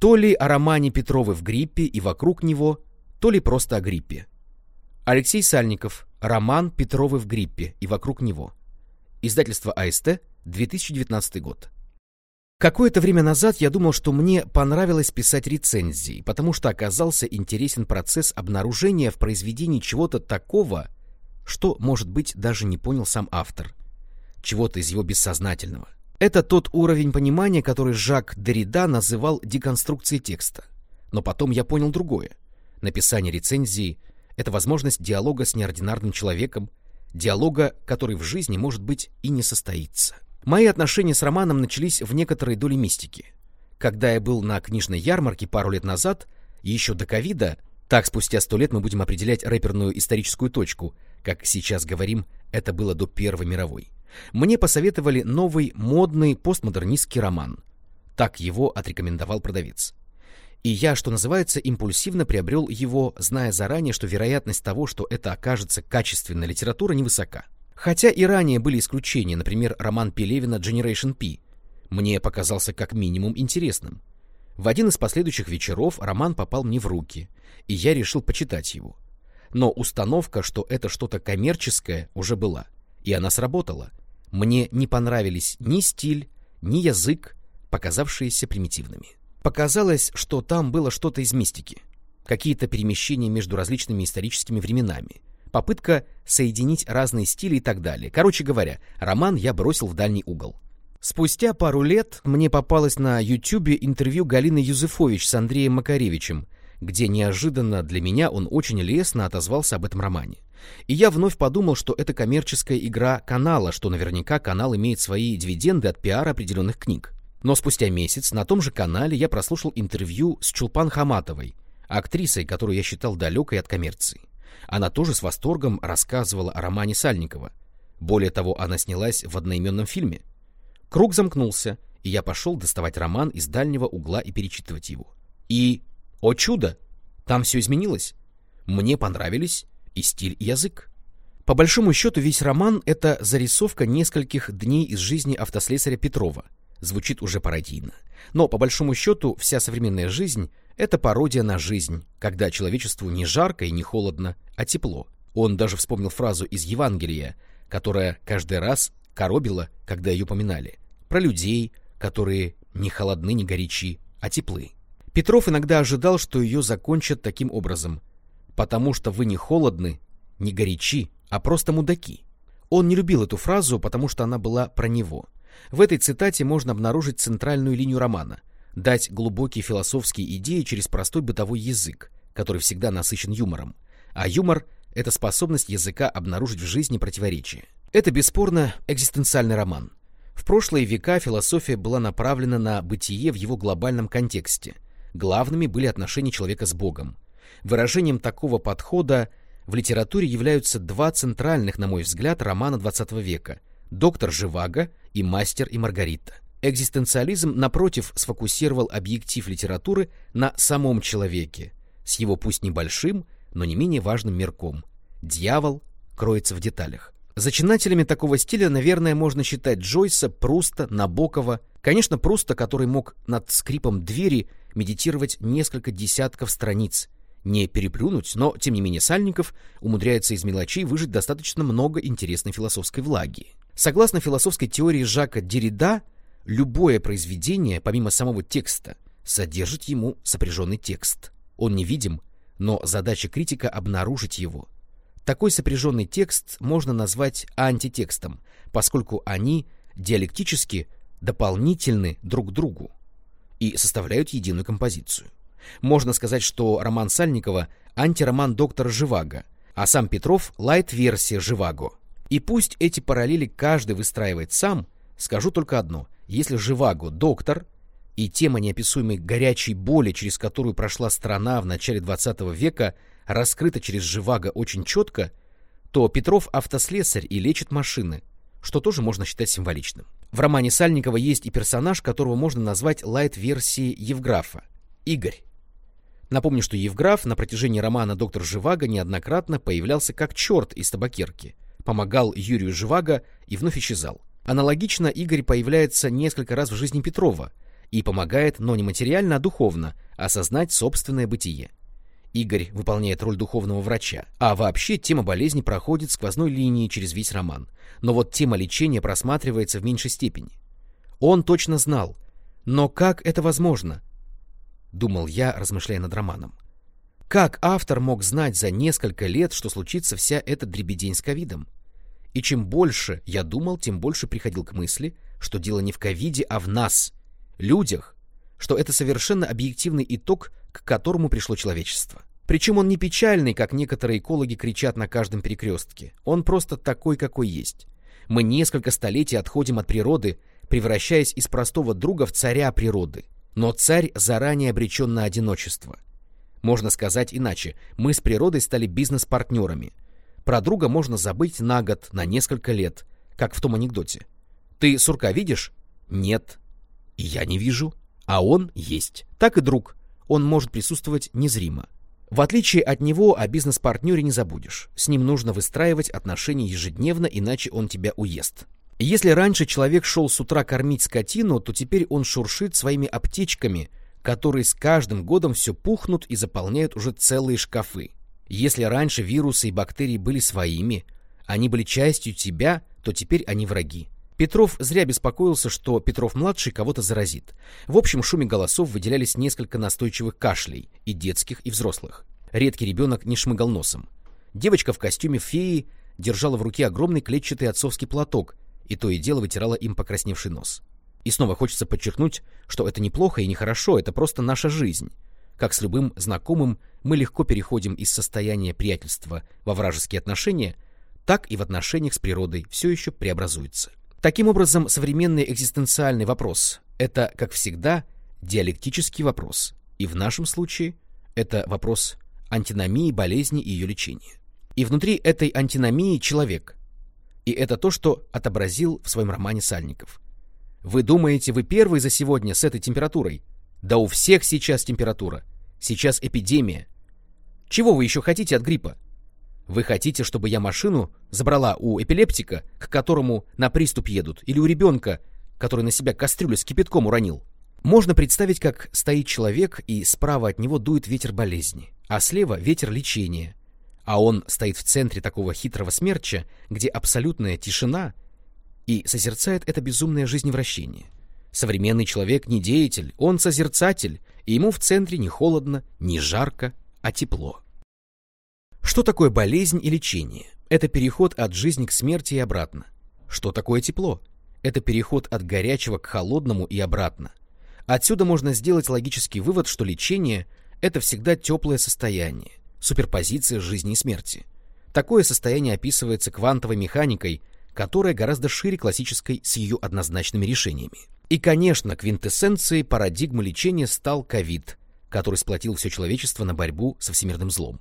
То ли о романе Петровы в гриппе и вокруг него, то ли просто о гриппе. Алексей Сальников. Роман Петровы в гриппе и вокруг него. Издательство АСТ, 2019 год. Какое-то время назад я думал, что мне понравилось писать рецензии, потому что оказался интересен процесс обнаружения в произведении чего-то такого, что, может быть, даже не понял сам автор, чего-то из его бессознательного. Это тот уровень понимания, который Жак Деррида называл деконструкцией текста. Но потом я понял другое. Написание рецензии — это возможность диалога с неординарным человеком, диалога, который в жизни, может быть, и не состоится. Мои отношения с романом начались в некоторой доле мистики. Когда я был на книжной ярмарке пару лет назад, еще до ковида, так спустя сто лет мы будем определять рэперную историческую точку, как сейчас говорим, это было до Первой мировой. Мне посоветовали новый модный постмодернистский роман. Так его отрекомендовал продавец. И я, что называется, импульсивно приобрел его, зная заранее, что вероятность того, что это окажется качественной литературой, невысока. Хотя и ранее были исключения, например, роман Пелевина «Generation P», мне показался как минимум интересным. В один из последующих вечеров роман попал мне в руки, и я решил почитать его. Но установка, что это что-то коммерческое, уже была, и она сработала. Мне не понравились ни стиль, ни язык, показавшиеся примитивными. Показалось, что там было что-то из мистики, какие-то перемещения между различными историческими временами, попытка соединить разные стили и так далее. Короче говоря, роман я бросил в дальний угол. Спустя пару лет мне попалось на Ютубе интервью Галины Юзефович с Андреем Макаревичем, где неожиданно для меня он очень лестно отозвался об этом романе. И я вновь подумал, что это коммерческая игра канала, что наверняка канал имеет свои дивиденды от пиара определенных книг. Но спустя месяц на том же канале я прослушал интервью с Чулпан Хаматовой, актрисой, которую я считал далекой от коммерции. Она тоже с восторгом рассказывала о романе Сальникова. Более того, она снялась в одноименном фильме. Круг замкнулся, и я пошел доставать роман из дальнего угла и перечитывать его. И, о чудо, там все изменилось. Мне понравились и стиль, и язык. По большому счету, весь роман — это зарисовка нескольких дней из жизни автослесаря Петрова. Звучит уже пародийно. Но, по большому счету, вся современная жизнь это пародия на жизнь, когда человечеству не жарко и не холодно, а тепло. Он даже вспомнил фразу из Евангелия, которая каждый раз коробила, когда ее поминали. Про людей, которые не холодны, не горячи, а теплы. Петров иногда ожидал, что ее закончат таким образом. «Потому что вы не холодны, не горячи, а просто мудаки». Он не любил эту фразу, потому что она была про него. В этой цитате можно обнаружить центральную линию романа дать глубокие философские идеи через простой бытовой язык, который всегда насыщен юмором. А юмор — это способность языка обнаружить в жизни противоречия. Это бесспорно экзистенциальный роман. В прошлые века философия была направлена на бытие в его глобальном контексте. Главными были отношения человека с Богом. Выражением такого подхода в литературе являются два центральных, на мой взгляд, романа XX века «Доктор Живаго» и «Мастер и Маргарита». Экзистенциализм, напротив, сфокусировал объектив литературы на самом человеке, с его пусть небольшим, но не менее важным мерком. Дьявол кроется в деталях. Зачинателями такого стиля, наверное, можно считать Джойса, Пруста, Набокова. Конечно, Пруста, который мог над скрипом двери медитировать несколько десятков страниц. Не переплюнуть, но, тем не менее, Сальников умудряется из мелочей выжить достаточно много интересной философской влаги. Согласно философской теории Жака Деррида, Любое произведение, помимо самого текста, содержит ему сопряженный текст. Он невидим, но задача критика — обнаружить его. Такой сопряженный текст можно назвать антитекстом, поскольку они диалектически дополнительны друг другу и составляют единую композицию. Можно сказать, что роман Сальникова — антироман доктора Живаго, а сам Петров — лайт-версия Живаго. И пусть эти параллели каждый выстраивает сам, скажу только одно — если Живаго — доктор, и тема неописуемой горячей боли, через которую прошла страна в начале XX века, раскрыта через Живаго очень четко, то Петров — автослесарь и лечит машины, что тоже можно считать символичным. В романе Сальникова есть и персонаж, которого можно назвать лайт-версией Евграфа — Игорь. Напомню, что Евграф на протяжении романа «Доктор Живаго» неоднократно появлялся как черт из табакерки, помогал Юрию Живаго и вновь исчезал. Аналогично Игорь появляется несколько раз в жизни Петрова, и помогает, но не материально, а духовно, осознать собственное бытие. Игорь выполняет роль духовного врача. А вообще тема болезни проходит сквозной линией через весь роман. Но вот тема лечения просматривается в меньшей степени. Он точно знал. Но как это возможно? Думал я, размышляя над романом. Как автор мог знать за несколько лет, что случится вся эта дребедень с ковидом? И чем больше я думал, тем больше приходил к мысли, что дело не в ковиде, а в нас, людях, что это совершенно объективный итог, к которому пришло человечество. Причем он не печальный, как некоторые экологи кричат на каждом перекрестке. Он просто такой, какой есть. Мы несколько столетий отходим от природы, превращаясь из простого друга в царя природы. Но царь заранее обречен на одиночество. Можно сказать иначе, мы с природой стали бизнес-партнерами. Про друга можно забыть на год, на несколько лет, как в том анекдоте. Ты сурка видишь? Нет. И я не вижу. А он есть. Так и друг. Он может присутствовать незримо. В отличие от него, о бизнес-партнере не забудешь. С ним нужно выстраивать отношения ежедневно, иначе он тебя уест. Если раньше человек шел с утра кормить скотину, то теперь он шуршит своими аптечками, которые с каждым годом все пухнут и заполняют уже целые шкафы. Если раньше вирусы и бактерии были своими, они были частью тебя, то теперь они враги. Петров зря беспокоился, что Петров-младший кого-то заразит. В общем шуме голосов выделялись несколько настойчивых кашлей, и детских, и взрослых. Редкий ребенок не шмыгал носом. Девочка в костюме феи держала в руке огромный клетчатый отцовский платок, и то и дело вытирала им покрасневший нос. И снова хочется подчеркнуть, что это неплохо и нехорошо, это просто наша жизнь. Как с любым знакомым мы легко переходим из состояния приятельства во вражеские отношения, так и в отношениях с природой все еще преобразуется. Таким образом, современный экзистенциальный вопрос — это, как всегда, диалектический вопрос, и в нашем случае это вопрос антиномии болезни и ее лечения. И внутри этой антиномии человек. И это то, что отобразил в своем романе Сальников. Вы думаете, вы первый за сегодня с этой температурой? Да у всех сейчас температура. Сейчас эпидемия. Чего вы еще хотите от гриппа? Вы хотите, чтобы я машину забрала у эпилептика, к которому на приступ едут, или у ребенка, который на себя кастрюлю с кипятком уронил? Можно представить, как стоит человек, и справа от него дует ветер болезни, а слева ветер лечения. А он стоит в центре такого хитрого смерча, где абсолютная тишина, и созерцает это безумное жизневращение. Современный человек не деятель, он созерцатель, и ему в центре не холодно, не жарко, а тепло. Что такое болезнь и лечение? Это переход от жизни к смерти и обратно. Что такое тепло? Это переход от горячего к холодному и обратно. Отсюда можно сделать логический вывод, что лечение – это всегда теплое состояние, суперпозиция жизни и смерти. Такое состояние описывается квантовой механикой, которая гораздо шире классической с ее однозначными решениями. И, конечно, квинтэссенцией парадигмы лечения стал ковид, который сплотил все человечество на борьбу со всемирным злом.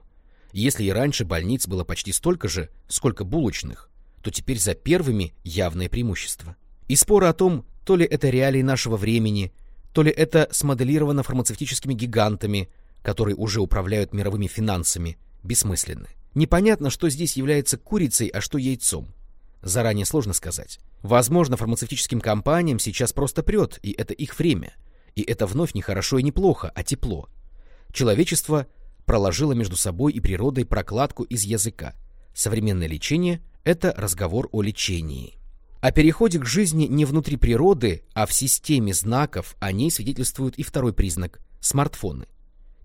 Если и раньше больниц было почти столько же, сколько булочных, то теперь за первыми явное преимущество. И споры о том, то ли это реалии нашего времени, то ли это смоделировано фармацевтическими гигантами, которые уже управляют мировыми финансами, бессмысленны. Непонятно, что здесь является курицей, а что яйцом. Заранее сложно сказать. Возможно, фармацевтическим компаниям сейчас просто прет, и это их время. И это вновь не хорошо и не плохо, а тепло. Человечество проложила между собой и природой прокладку из языка. Современное лечение – это разговор о лечении. О переходе к жизни не внутри природы, а в системе знаков о ней свидетельствует и второй признак – смартфоны.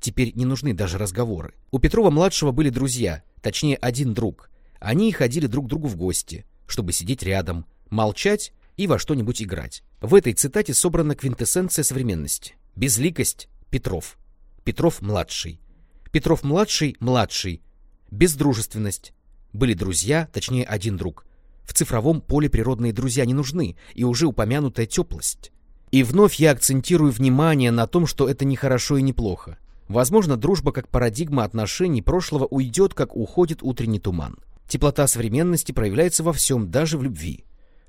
Теперь не нужны даже разговоры. У Петрова-младшего были друзья, точнее один друг. Они ходили друг к другу в гости, чтобы сидеть рядом, молчать и во что-нибудь играть. В этой цитате собрана квинтэссенция современности. Безликость – Петров. Петров-младший. Петров-младший – младший. Бездружественность. Были друзья, точнее один друг. В цифровом поле природные друзья не нужны, и уже упомянутая теплость. И вновь я акцентирую внимание на том, что это не хорошо и не плохо. Возможно, дружба как парадигма отношений прошлого уйдет, как уходит утренний туман. Теплота современности проявляется во всем, даже в любви.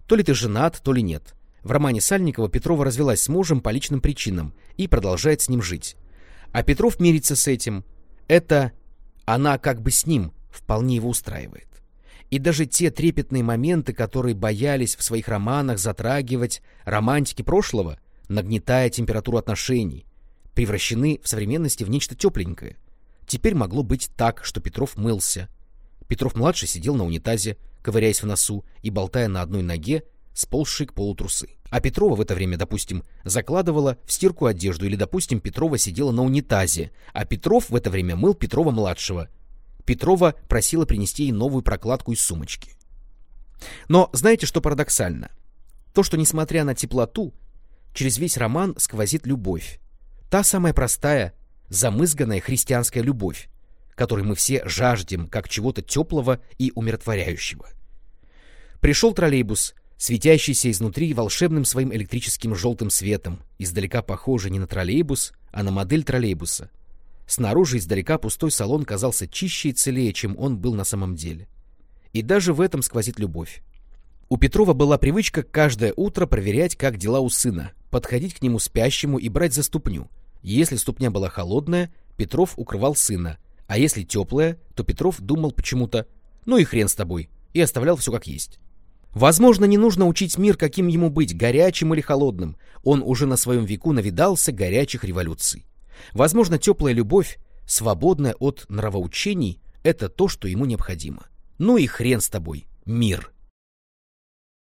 То ли ты женат, то ли нет. В романе Сальникова Петрова развелась с мужем по личным причинам и продолжает с ним жить. А Петров мирится с этим, это она как бы с ним вполне его устраивает. И даже те трепетные моменты, которые боялись в своих романах затрагивать романтики прошлого, нагнетая температуру отношений, превращены в современности в нечто тепленькое. Теперь могло быть так, что Петров мылся. Петров-младший сидел на унитазе, ковыряясь в носу и болтая на одной ноге, сползшей к полу трусы. А Петрова в это время, допустим, закладывала в стирку одежду, или, допустим, Петрова сидела на унитазе, а Петров в это время мыл Петрова-младшего. Петрова просила принести ей новую прокладку из сумочки. Но знаете, что парадоксально? То, что, несмотря на теплоту, через весь роман сквозит любовь. Та самая простая, замызганная христианская любовь, которой мы все жаждем как чего-то теплого и умиротворяющего. Пришел троллейбус, светящийся изнутри волшебным своим электрическим желтым светом, издалека похожий не на троллейбус, а на модель троллейбуса. Снаружи издалека пустой салон казался чище и целее, чем он был на самом деле. И даже в этом сквозит любовь. У Петрова была привычка каждое утро проверять, как дела у сына, подходить к нему спящему и брать за ступню. Если ступня была холодная, Петров укрывал сына, а если теплая, то Петров думал почему-то «ну и хрен с тобой» и оставлял все как есть. Возможно, не нужно учить мир, каким ему быть, горячим или холодным. Он уже на своем веку навидался горячих революций. Возможно, теплая любовь, свободная от нравоучений, это то, что ему необходимо. Ну и хрен с тобой, мир.